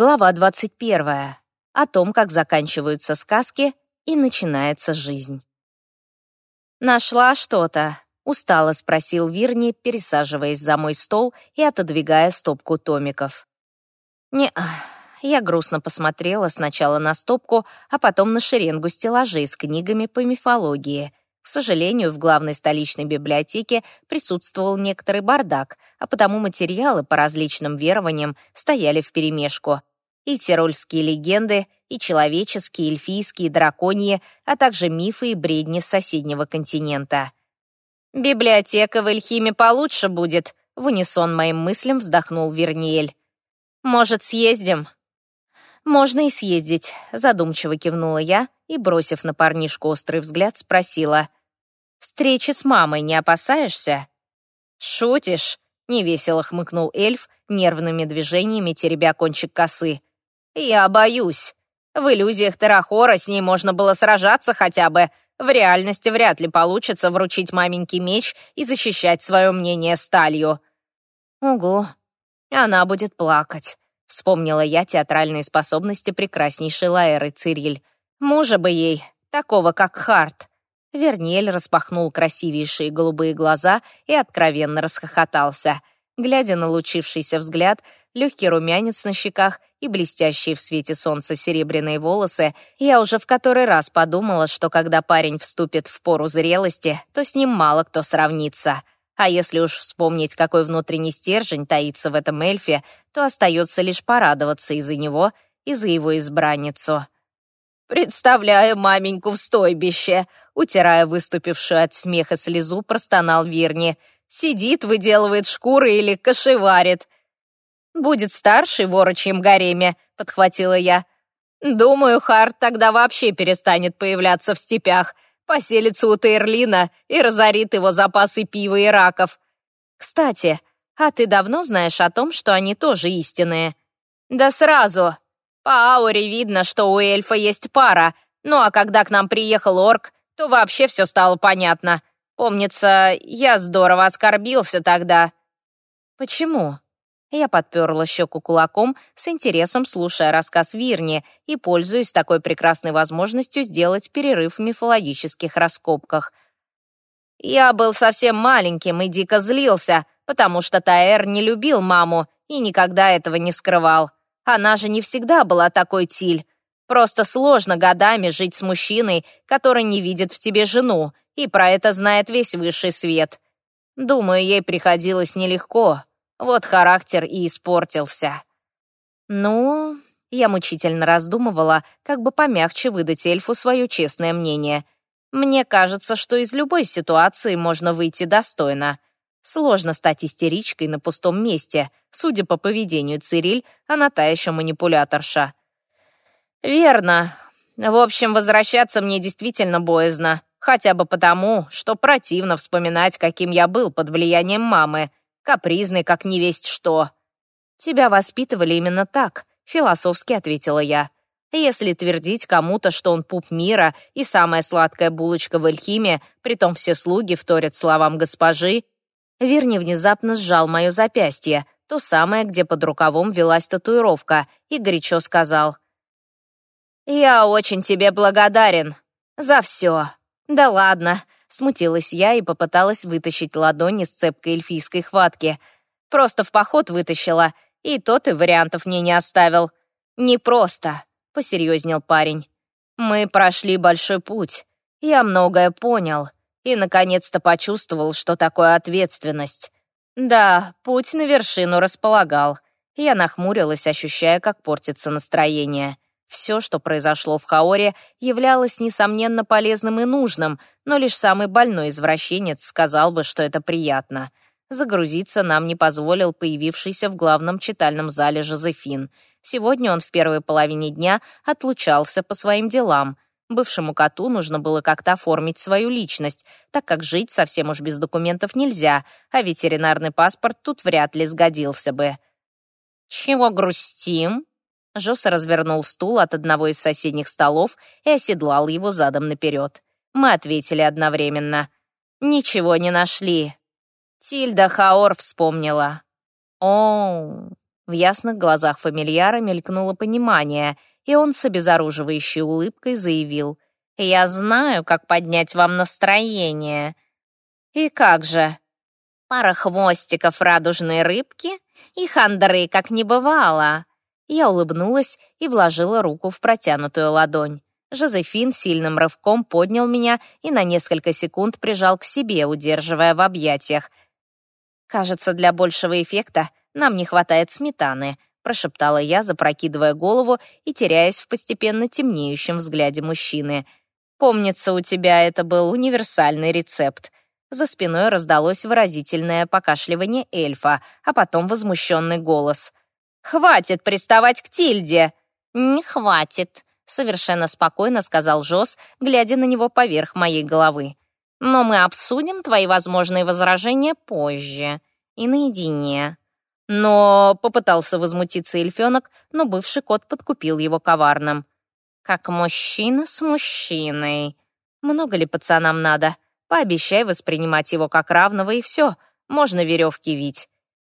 Глава 21. О том, как заканчиваются сказки и начинается жизнь. «Нашла что-то?» — устало спросил Вирни, пересаживаясь за мой стол и отодвигая стопку томиков. не Я грустно посмотрела сначала на стопку, а потом на шеренгу стеллажей с книгами по мифологии. К сожалению, в главной столичной библиотеке присутствовал некоторый бардак, а потому материалы по различным верованиям стояли вперемешку. И тирольские легенды, и человеческие, эльфийские, драконьи, а также мифы и бредни соседнего континента. «Библиотека в Эльхиме получше будет», — в унисон моим мыслям вздохнул Верниель. «Может, съездим?» «Можно и съездить», — задумчиво кивнула я и, бросив на парнишку острый взгляд, спросила. «Встречи с мамой не опасаешься?» «Шутишь?» — невесело хмыкнул эльф, нервными движениями теребя кончик косы. «Я боюсь. В иллюзиях Терахора с ней можно было сражаться хотя бы. В реальности вряд ли получится вручить маменьке меч и защищать свое мнение сталью». «Угу. Она будет плакать. Вспомнила я театральные способности прекраснейшей Лаэры Цириль. Мужа бы ей, такого как Харт. Вернель распахнул красивейшие голубые глаза и откровенно расхохотался. Глядя на лучившийся взгляд, легкий румянец на щеках и блестящие в свете солнца серебряные волосы, я уже в который раз подумала, что когда парень вступит в пору зрелости, то с ним мало кто сравнится — а если уж вспомнить, какой внутренний стержень таится в этом эльфе, то остается лишь порадоваться из-за него и за его избранницу. «Представляю маменьку в стойбище!» Утирая выступившую от смеха слезу, простонал Вирни. «Сидит, выделывает шкуры или кошеварит». «Будет старший в орочьем гареме», — подхватила я. «Думаю, Харт тогда вообще перестанет появляться в степях», поселится у Тейрлина и разорит его запасы пива и раков. Кстати, а ты давно знаешь о том, что они тоже истинные? Да сразу. По ауре видно, что у эльфа есть пара, ну а когда к нам приехал орк, то вообще все стало понятно. Помнится, я здорово оскорбился тогда. Почему? Я подперла щеку кулаком, с интересом слушая рассказ Вирни и пользуясь такой прекрасной возможностью сделать перерыв в мифологических раскопках. Я был совсем маленьким и дико злился, потому что Таэр не любил маму и никогда этого не скрывал. Она же не всегда была такой тиль. Просто сложно годами жить с мужчиной, который не видит в тебе жену, и про это знает весь высший свет. Думаю, ей приходилось нелегко, вот характер и испортился. Ну, я мучительно раздумывала, как бы помягче выдать эльфу свое честное мнение. Мне кажется, что из любой ситуации можно выйти достойно. Сложно стать истеричкой на пустом месте. Судя по поведению Цириль, она та еще манипуляторша. «Верно. В общем, возвращаться мне действительно боязно. Хотя бы потому, что противно вспоминать, каким я был под влиянием мамы капризный, как невесть что». «Тебя воспитывали именно так», — философски ответила я. «Если твердить кому-то, что он пуп мира и самая сладкая булочка в Эльхиме, притом все слуги вторят словам госпожи...» Верни внезапно сжал мое запястье, то самое, где под рукавом велась татуировка, и горячо сказал. «Я очень тебе благодарен за все. Да ладно, Смутилась я и попыталась вытащить ладони с цепкой эльфийской хватки. Просто в поход вытащила, и тот и вариантов мне не оставил. «Не просто», — посерьезнел парень. «Мы прошли большой путь. Я многое понял и, наконец-то, почувствовал, что такое ответственность. Да, путь на вершину располагал. Я нахмурилась, ощущая, как портится настроение. Все, что произошло в Хаоре, являлось, несомненно, полезным и нужным, но лишь самый больной извращенец сказал бы, что это приятно. Загрузиться нам не позволил появившийся в главном читальном зале Жозефин. Сегодня он в первой половине дня отлучался по своим делам. Бывшему коту нужно было как-то оформить свою личность, так как жить совсем уж без документов нельзя, а ветеринарный паспорт тут вряд ли сгодился бы. «Чего грустим?» Жоса развернул стул от одного из соседних столов и оседлал его задом наперед. Мы ответили одновременно. «Ничего не нашли». Тильда Хаор вспомнила. «О, В ясных глазах фамильяра мелькнуло понимание, и он с обезоруживающей улыбкой заявил. «Я знаю, как поднять вам настроение». «И как же?» «Пара хвостиков радужной рыбки и хандры, как не бывало». Я улыбнулась и вложила руку в протянутую ладонь. Жозефин сильным рывком поднял меня и на несколько секунд прижал к себе, удерживая в объятиях. «Кажется, для большего эффекта нам не хватает сметаны», прошептала я, запрокидывая голову и теряясь в постепенно темнеющем взгляде мужчины. «Помнится, у тебя это был универсальный рецепт». За спиной раздалось выразительное покашливание эльфа, а потом возмущенный голос. «Хватит приставать к Тильде!» «Не хватит», совершенно спокойно сказал Жос, глядя на него поверх моей головы. «Но мы обсудим твои возможные возражения позже и наедине». Но попытался возмутиться эльфенок, но бывший кот подкупил его коварным. «Как мужчина с мужчиной. Много ли пацанам надо? Пообещай воспринимать его как равного, и все, можно веревки вить».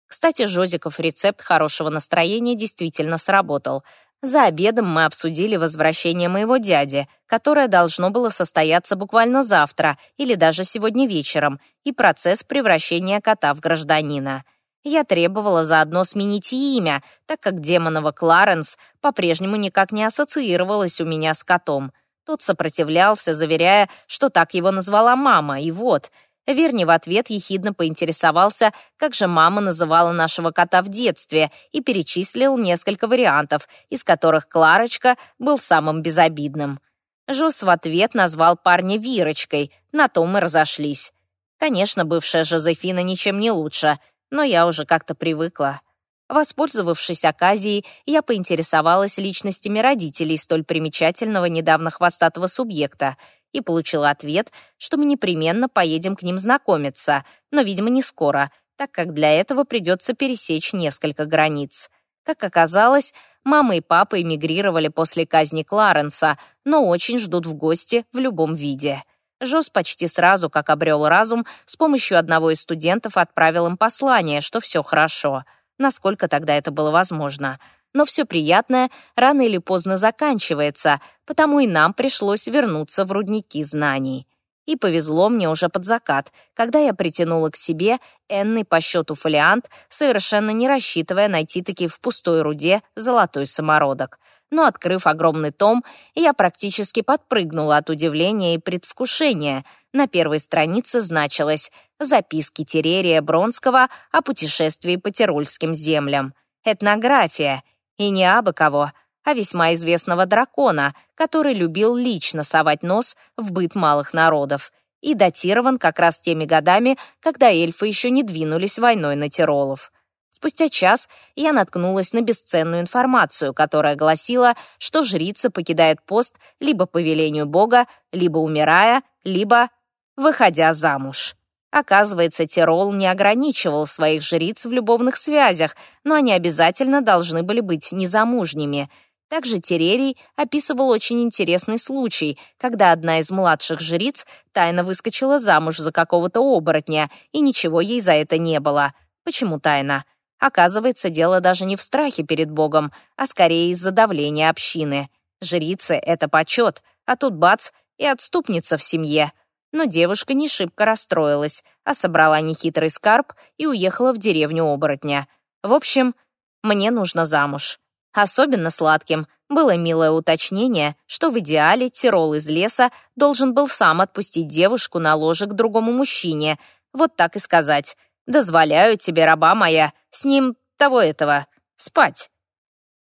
Кстати, Жозиков рецепт хорошего настроения действительно сработал. За обедом мы обсудили возвращение моего дяди, которое должно было состояться буквально завтра или даже сегодня вечером, и процесс превращения кота в гражданина. Я требовала заодно сменить имя, так как демонова Кларенс по-прежнему никак не ассоциировалась у меня с котом. Тот сопротивлялся, заверяя, что так его назвала мама, и вот — Верни в ответ ехидно поинтересовался, как же мама называла нашего кота в детстве, и перечислил несколько вариантов, из которых Кларочка был самым безобидным. Жус в ответ назвал парня Вирочкой, на том мы разошлись. Конечно, бывшая Жозефина ничем не лучше, но я уже как-то привыкла. Воспользовавшись оказией, я поинтересовалась личностями родителей столь примечательного недавно хвостатого субъекта — и получила ответ, что мы непременно поедем к ним знакомиться, но, видимо, не скоро, так как для этого придется пересечь несколько границ. Как оказалось, мама и папа эмигрировали после казни Кларенса, но очень ждут в гости в любом виде. Жос почти сразу, как обрел разум, с помощью одного из студентов отправил им послание, что все хорошо. Насколько тогда это было возможно — но все приятное рано или поздно заканчивается, потому и нам пришлось вернуться в рудники знаний. И повезло мне уже под закат, когда я притянула к себе энный по счету фолиант, совершенно не рассчитывая найти таки в пустой руде золотой самородок. Но, открыв огромный том, я практически подпрыгнула от удивления и предвкушения. На первой странице значилось «Записки Терерия Бронского о путешествии по Тирольским землям». Этнография — и не абы кого, а весьма известного дракона, который любил лично совать нос в быт малых народов и датирован как раз теми годами, когда эльфы еще не двинулись войной на Тиролов. Спустя час я наткнулась на бесценную информацию, которая гласила, что жрица покидает пост либо по велению бога, либо умирая, либо выходя замуж. Оказывается, Тирол не ограничивал своих жриц в любовных связях, но они обязательно должны были быть незамужними. Также Терерий описывал очень интересный случай, когда одна из младших жриц тайно выскочила замуж за какого-то оборотня, и ничего ей за это не было. Почему тайна? Оказывается, дело даже не в страхе перед Богом, а скорее из-за давления общины. Жрицы — это почет, а тут бац, и отступница в семье — но девушка не шибко расстроилась, а собрала нехитрый скарб и уехала в деревню оборотня. В общем, мне нужно замуж. Особенно сладким было милое уточнение, что в идеале Тирол из леса должен был сам отпустить девушку на ложе к другому мужчине. Вот так и сказать. «Дозволяю тебе, раба моя, с ним того этого, спать».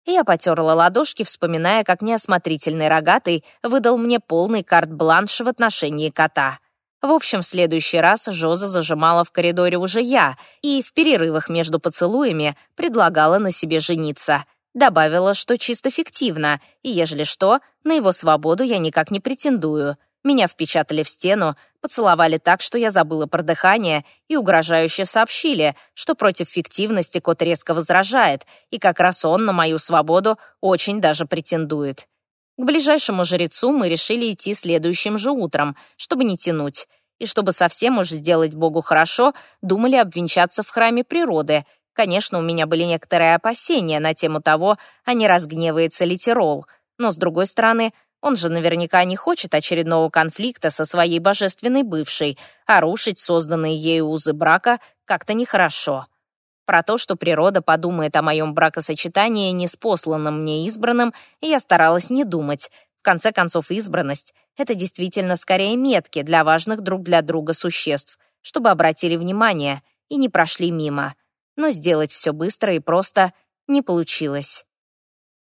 Я потерла ладошки, вспоминая, как неосмотрительный рогатый выдал мне полный карт-бланш в отношении кота. В общем, в следующий раз Жоза зажимала в коридоре уже я и в перерывах между поцелуями предлагала на себе жениться. Добавила, что чисто фиктивно, и, ежели что, на его свободу я никак не претендую. Меня впечатали в стену, поцеловали так, что я забыла про дыхание, и угрожающе сообщили, что против фиктивности кот резко возражает, и как раз он на мою свободу очень даже претендует. К ближайшему жрецу мы решили идти следующим же утром, чтобы не тянуть. И чтобы совсем уж сделать Богу хорошо, думали обвенчаться в храме природы, Конечно, у меня были некоторые опасения на тему того, а не разгневается ли Тирол. Но, с другой стороны, он же наверняка не хочет очередного конфликта со своей божественной бывшей, а рушить созданные ею узы брака как-то нехорошо. Про то, что природа подумает о моем бракосочетании неспосланным мне избранным, я старалась не думать. В конце концов, избранность — это действительно скорее метки для важных друг для друга существ, чтобы обратили внимание и не прошли мимо но сделать все быстро и просто не получилось.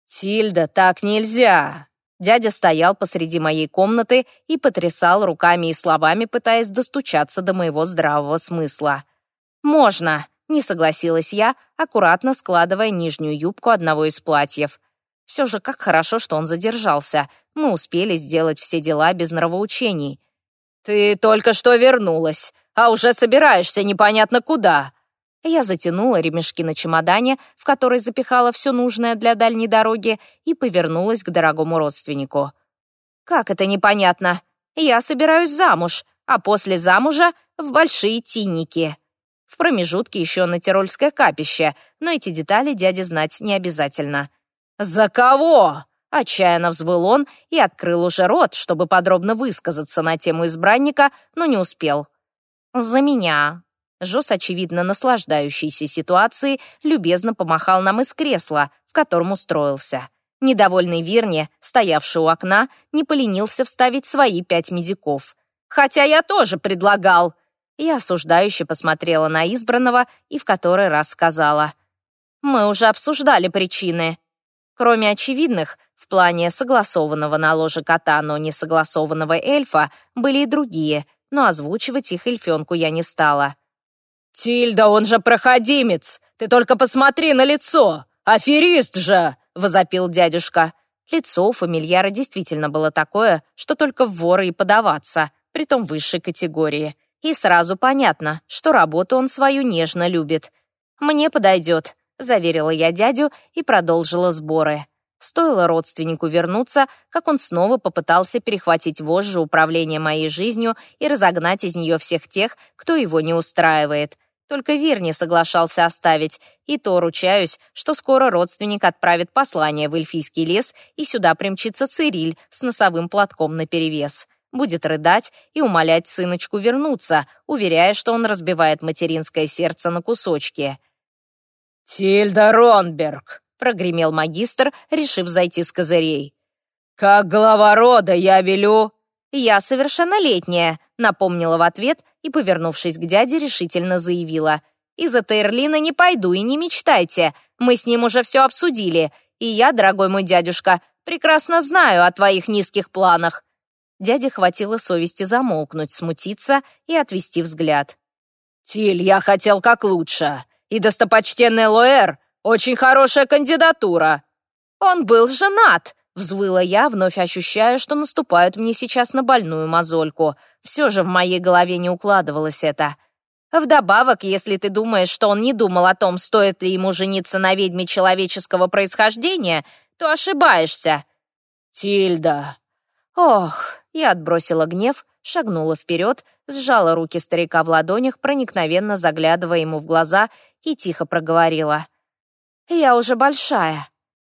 «Тильда, так нельзя!» Дядя стоял посреди моей комнаты и потрясал руками и словами, пытаясь достучаться до моего здравого смысла. «Можно», — не согласилась я, аккуратно складывая нижнюю юбку одного из платьев. Все же как хорошо, что он задержался. Мы успели сделать все дела без нравоучений. «Ты только что вернулась, а уже собираешься непонятно куда», я затянула ремешки на чемодане, в который запихала все нужное для дальней дороги, и повернулась к дорогому родственнику. «Как это непонятно? Я собираюсь замуж, а после замужа — в большие тинники». В промежутке еще на Тирольское капище, но эти детали дяде знать не обязательно. «За кого?» — отчаянно взвыл он и открыл уже рот, чтобы подробно высказаться на тему избранника, но не успел. «За меня», Жос, очевидно наслаждающийся ситуацией, любезно помахал нам из кресла, в котором устроился. Недовольный Вирни, стоявший у окна, не поленился вставить свои пять медиков. «Хотя я тоже предлагал!» Я осуждающе посмотрела на избранного и в который раз сказала. «Мы уже обсуждали причины. Кроме очевидных, в плане согласованного на ложе кота, но не согласованного эльфа, были и другие, но озвучивать их эльфенку я не стала. «Тильда, он же проходимец! Ты только посмотри на лицо! Аферист же!» — возопил дядюшка. Лицо у фамильяра действительно было такое, что только в воры и подаваться, притом высшей категории. И сразу понятно, что работу он свою нежно любит. «Мне подойдет», — заверила я дядю и продолжила сборы. Стоило родственнику вернуться, как он снова попытался перехватить вожжи управления моей жизнью и разогнать из нее всех тех, кто его не устраивает — только Вир не соглашался оставить, и то ручаюсь, что скоро родственник отправит послание в эльфийский лес, и сюда примчится Цириль с носовым платком наперевес. Будет рыдать и умолять сыночку вернуться, уверяя, что он разбивает материнское сердце на кусочки. «Тильда Ронберг!» — прогремел магистр, решив зайти с козырей. «Как глава рода я велю...» «Я совершеннолетняя», — напомнила в ответ и, повернувшись к дяде, решительно заявила. «Из-за Тейрлина не пойду и не мечтайте. Мы с ним уже все обсудили. И я, дорогой мой дядюшка, прекрасно знаю о твоих низких планах». Дяде хватило совести замолкнуть, смутиться и отвести взгляд. «Тиль, я хотел как лучше. И достопочтенный Лоэр — очень хорошая кандидатура». «Он был женат», Взвыла я, вновь ощущая, что наступают мне сейчас на больную мозольку. Все же в моей голове не укладывалось это. Вдобавок, если ты думаешь, что он не думал о том, стоит ли ему жениться на ведьме человеческого происхождения, то ошибаешься. Тильда. Ох, я отбросила гнев, шагнула вперед, сжала руки старика в ладонях, проникновенно заглядывая ему в глаза и тихо проговорила. «Я уже большая.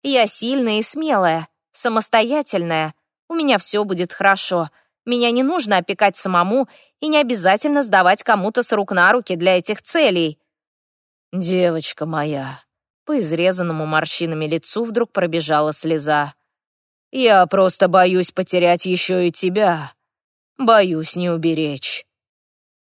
Я сильная и смелая самостоятельная. У меня все будет хорошо. Меня не нужно опекать самому и не обязательно сдавать кому-то с рук на руки для этих целей. Девочка моя, по изрезанному морщинами лицу вдруг пробежала слеза. Я просто боюсь потерять еще и тебя. Боюсь не уберечь.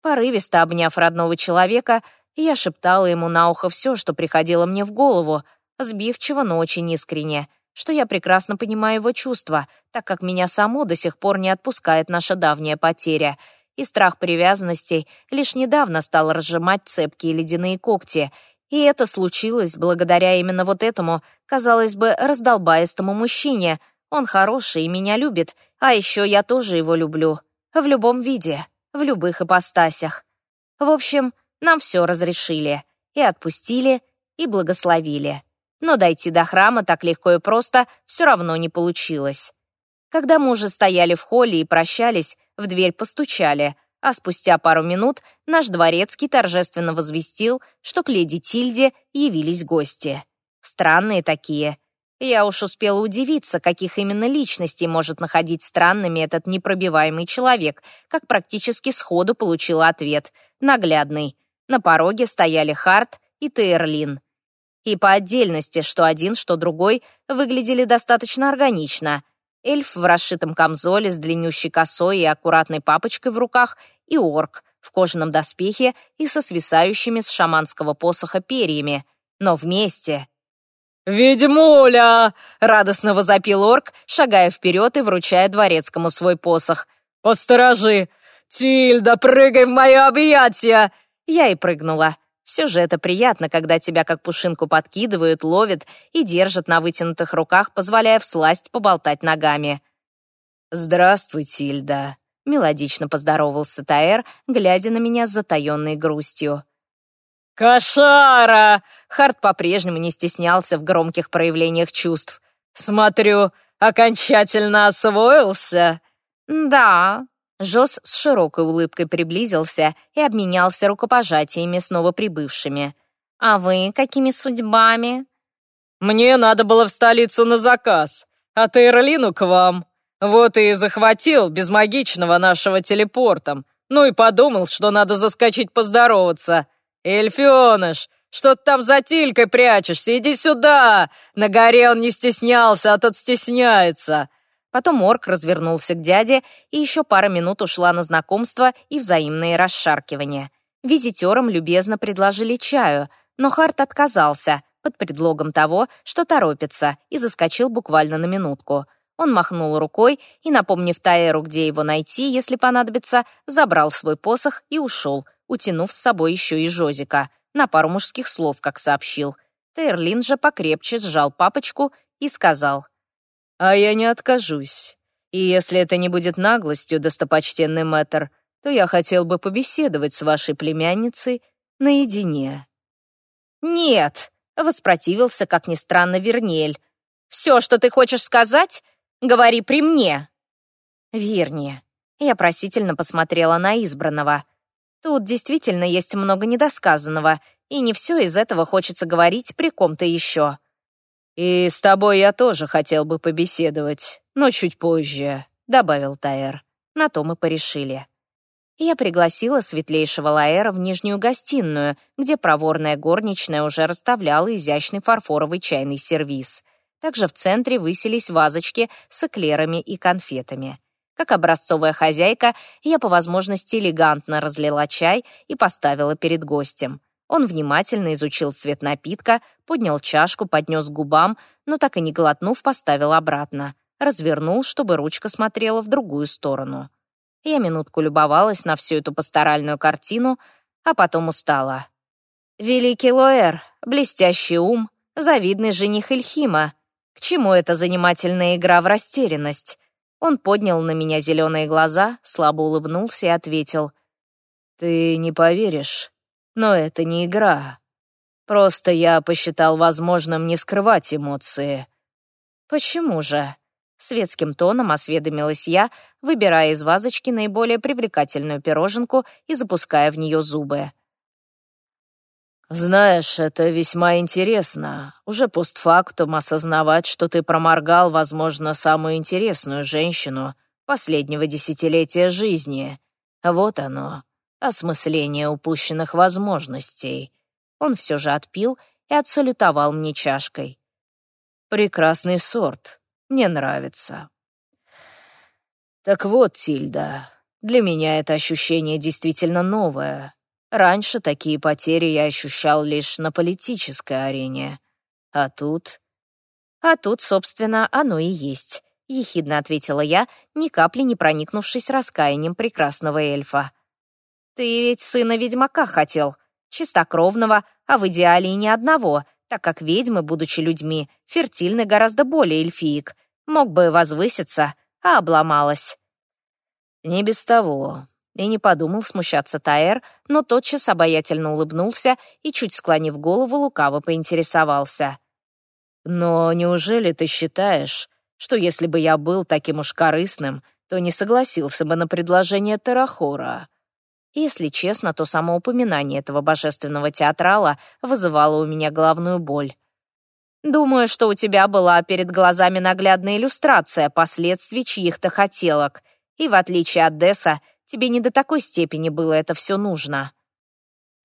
Порывисто обняв родного человека, я шептала ему на ухо все, что приходило мне в голову, сбивчиво, но очень искренне — что я прекрасно понимаю его чувства, так как меня само до сих пор не отпускает наша давняя потеря, и страх привязанностей лишь недавно стал разжимать цепкие ледяные когти, и это случилось благодаря именно вот этому, казалось бы, раздолбаистому мужчине. Он хороший и меня любит, а еще я тоже его люблю. В любом виде, в любых ипостасях. В общем, нам все разрешили. И отпустили, и благословили но дойти до храма так легко и просто все равно не получилось. Когда мы уже стояли в холле и прощались, в дверь постучали. а спустя пару минут наш дворецкий торжественно возвестил, что к леди Тильде явились гости. Странные такие. Я уж успела удивиться, каких именно личностей может находить странными этот непробиваемый человек, как практически сходу получила ответ. Наглядный. На пороге стояли Харт и Тейрлин. И по отдельности, что один, что другой, выглядели достаточно органично. Эльф в расшитом камзоле с длиннющей косой и аккуратной папочкой в руках и орк в кожаном доспехе и со свисающими с шаманского посоха перьями. Но вместе... «Ведьмуля!» — радостно возопил орк, шагая вперед и вручая дворецкому свой посох. «Посторожи! Тильда, прыгай в мое объятия!» Я и прыгнула. Все же это приятно, когда тебя как пушинку подкидывают, ловят и держат на вытянутых руках, позволяя всласть поболтать ногами. «Здравствуй, Тильда», — мелодично поздоровался Таэр, глядя на меня с затаенной грустью. «Кошара!» — Харт по-прежнему не стеснялся в громких проявлениях чувств. «Смотрю, окончательно освоился?» «Да», Жос с широкой улыбкой приблизился и обменялся рукопожатиями с новоприбывшими. «А вы какими судьбами?» «Мне надо было в столицу на заказ, а Тейрлину к вам. Вот и захватил без магичного нашего телепортом. Ну и подумал, что надо заскочить поздороваться. Эльфионыш, что ты там за тилькой прячешься? Иди сюда! На горе он не стеснялся, а тот стесняется!» Потом орк развернулся к дяде, и еще пара минут ушла на знакомство и взаимные расшаркивания. Визитерам любезно предложили чаю, но Харт отказался под предлогом того, что торопится, и заскочил буквально на минутку. Он махнул рукой и, напомнив Таэру, где его найти, если понадобится, забрал свой посох и ушел, утянув с собой еще и Жозика, на пару мужских слов, как сообщил. Тейрлин же покрепче сжал папочку и сказал — а я не откажусь. И если это не будет наглостью, достопочтенный мэтр, то я хотел бы побеседовать с вашей племянницей наедине». «Нет», — воспротивился, как ни странно, Вернель. «Все, что ты хочешь сказать, говори при мне». «Верни». Я просительно посмотрела на избранного. Тут действительно есть много недосказанного, и не все из этого хочется говорить при ком-то еще. «И с тобой я тоже хотел бы побеседовать, но чуть позже», — добавил Таэр. На то мы порешили. Я пригласила светлейшего Лаэра в нижнюю гостиную, где проворная горничная уже расставляла изящный фарфоровый чайный сервиз. Также в центре высились вазочки с эклерами и конфетами. Как образцовая хозяйка, я по возможности элегантно разлила чай и поставила перед гостем. Он внимательно изучил цвет напитка, поднял чашку, поднес к губам, но так и не глотнув, поставил обратно. Развернул, чтобы ручка смотрела в другую сторону. Я минутку любовалась на всю эту пасторальную картину, а потом устала. «Великий Лоэр, блестящий ум, завидный жених Эльхима. К чему эта занимательная игра в растерянность?» Он поднял на меня зеленые глаза, слабо улыбнулся и ответил. «Ты не поверишь, но это не игра. Просто я посчитал возможным не скрывать эмоции. Почему же? Светским тоном осведомилась я, выбирая из вазочки наиболее привлекательную пироженку и запуская в нее зубы. «Знаешь, это весьма интересно. Уже постфактум осознавать, что ты проморгал, возможно, самую интересную женщину последнего десятилетия жизни. Вот оно, осмысление упущенных возможностей. Он все же отпил и отсалютовал мне чашкой. Прекрасный сорт, мне нравится. Так вот, Тильда, для меня это ощущение действительно новое. Раньше такие потери я ощущал лишь на политической арене. А тут... А тут, собственно, оно и есть, — ехидно ответила я, ни капли не проникнувшись раскаянием прекрасного эльфа. Ты ведь сына ведьмака хотел, чистокровного, а в идеале и ни одного, так как ведьмы, будучи людьми, фертильны гораздо более эльфиек. Мог бы возвыситься, а обломалась. Не без того. И не подумал смущаться Таэр, но тотчас обаятельно улыбнулся и, чуть склонив голову, лукаво поинтересовался. «Но неужели ты считаешь, что если бы я был таким уж корыстным, то не согласился бы на предложение Терахора? Если честно, то само упоминание этого божественного театрала вызывало у меня головную боль. Думаю, что у тебя была перед глазами наглядная иллюстрация последствий чьих-то хотелок, и, в отличие от Десса, тебе не до такой степени было это все нужно.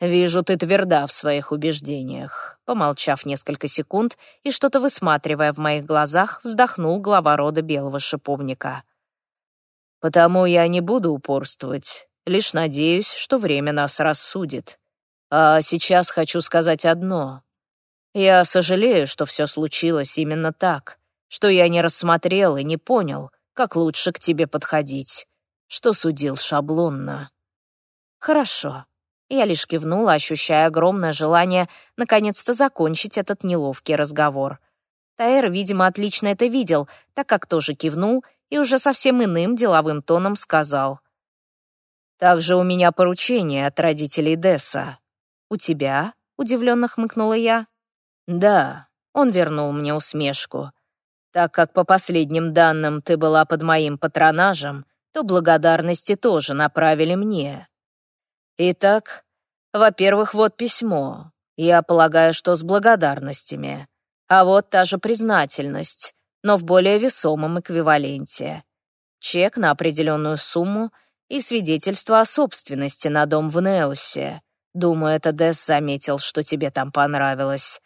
«Вижу, ты тверда в своих убеждениях», — помолчав несколько секунд и что-то высматривая в моих глазах, вздохнул глава рода белого шиповника. «Потому я не буду упорствовать, лишь надеюсь, что время нас рассудит. А сейчас хочу сказать одно. Я сожалею, что все случилось именно так, что я не рассмотрел и не понял, как лучше к тебе подходить, что судил шаблонно». «Хорошо», я лишь кивнула, ощущая огромное желание наконец-то закончить этот неловкий разговор. Таэр, видимо, отлично это видел, так как тоже кивнул и уже совсем иным деловым тоном сказал. «Также у меня поручение от родителей Десса». «У тебя?» — удивленно хмыкнула я. «Да», — он вернул мне усмешку. «Так как по последним данным ты была под моим патронажем, то благодарности тоже направили мне. Итак, во-первых, вот письмо. Я полагаю, что с благодарностями. А вот та же признательность, но в более весомом эквиваленте. Чек на определенную сумму и свидетельство о собственности на дом в Неусе. Думаю, это Десс заметил, что тебе там понравилось.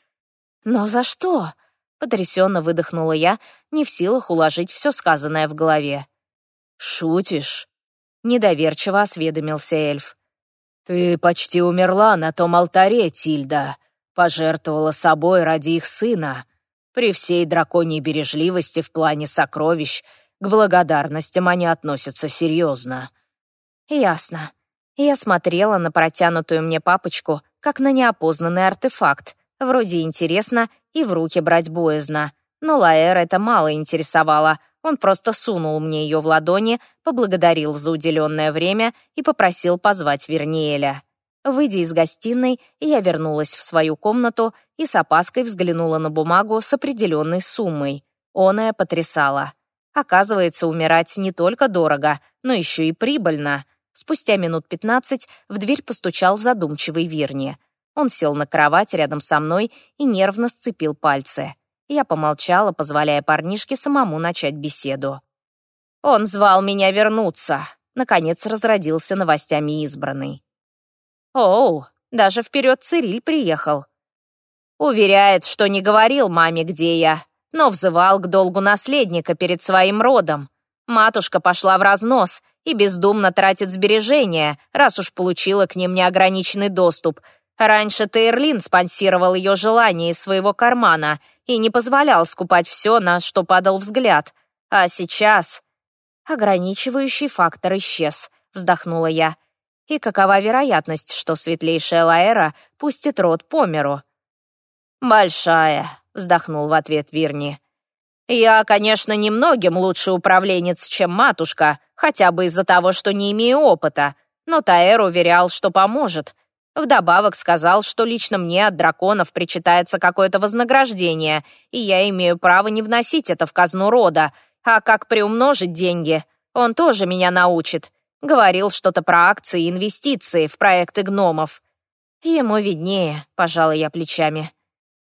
Но за что? Потрясенно выдохнула я, не в силах уложить все сказанное в голове. «Шутишь?» — недоверчиво осведомился эльф. «Ты почти умерла на том алтаре, Тильда. Пожертвовала собой ради их сына. При всей драконьей бережливости в плане сокровищ к благодарностям они относятся серьезно». «Ясно». Я смотрела на протянутую мне папочку, как на неопознанный артефакт. Вроде интересно и в руки брать боязно. Но Лаэр это мало интересовало. Он просто сунул мне ее в ладони, поблагодарил за уделенное время и попросил позвать Верниеля. Выйдя из гостиной, я вернулась в свою комнату и с опаской взглянула на бумагу с определенной суммой. Оная потрясала. Оказывается, умирать не только дорого, но еще и прибыльно. Спустя минут пятнадцать в дверь постучал задумчивый Вирни. Он сел на кровать рядом со мной и нервно сцепил пальцы. Я помолчала, позволяя парнишке самому начать беседу. «Он звал меня вернуться», — наконец разродился новостями избранный. «Оу, даже вперед Цириль приехал. Уверяет, что не говорил маме, где я, но взывал к долгу наследника перед своим родом. Матушка пошла в разнос и бездумно тратит сбережения, раз уж получила к ним неограниченный доступ — Раньше Тейрлин спонсировал ее желание из своего кармана и не позволял скупать все, на что падал взгляд. А сейчас... Ограничивающий фактор исчез, вздохнула я. И какова вероятность, что светлейшая Лаэра пустит рот по миру? «Большая», — вздохнул в ответ Вирни. «Я, конечно, немногим лучше управленец, чем матушка, хотя бы из-за того, что не имею опыта, но Таэр уверял, что поможет, Вдобавок сказал, что лично мне от драконов причитается какое-то вознаграждение, и я имею право не вносить это в казну рода. А как приумножить деньги, он тоже меня научит. Говорил что-то про акции и инвестиции в проекты гномов. Ему виднее, пожала я плечами.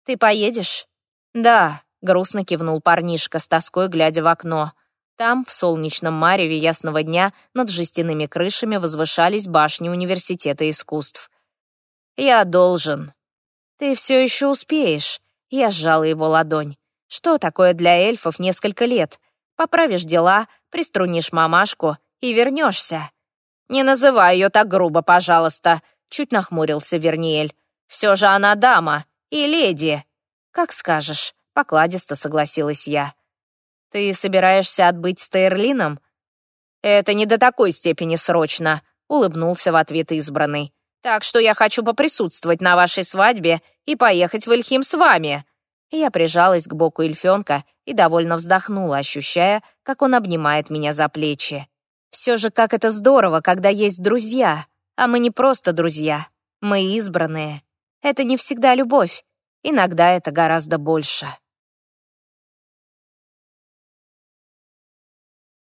Ты поедешь? Да, грустно кивнул парнишка с тоской, глядя в окно. Там, в солнечном мареве ясного дня, над жестяными крышами возвышались башни университета искусств. «Я должен». «Ты все еще успеешь». Я сжала его ладонь. «Что такое для эльфов несколько лет? Поправишь дела, приструнишь мамашку и вернешься». «Не называй ее так грубо, пожалуйста», — чуть нахмурился Верниэль. «Все же она дама и леди». «Как скажешь», — покладисто согласилась я. «Ты собираешься отбыть с Тейрлином?» «Это не до такой степени срочно», — улыбнулся в ответ избранный. Так что я хочу поприсутствовать на вашей свадьбе и поехать в Эльхим с вами». Я прижалась к боку эльфёнка и довольно вздохнула, ощущая, как он обнимает меня за плечи. Все же как это здорово, когда есть друзья. А мы не просто друзья. Мы избранные. Это не всегда любовь. Иногда это гораздо больше.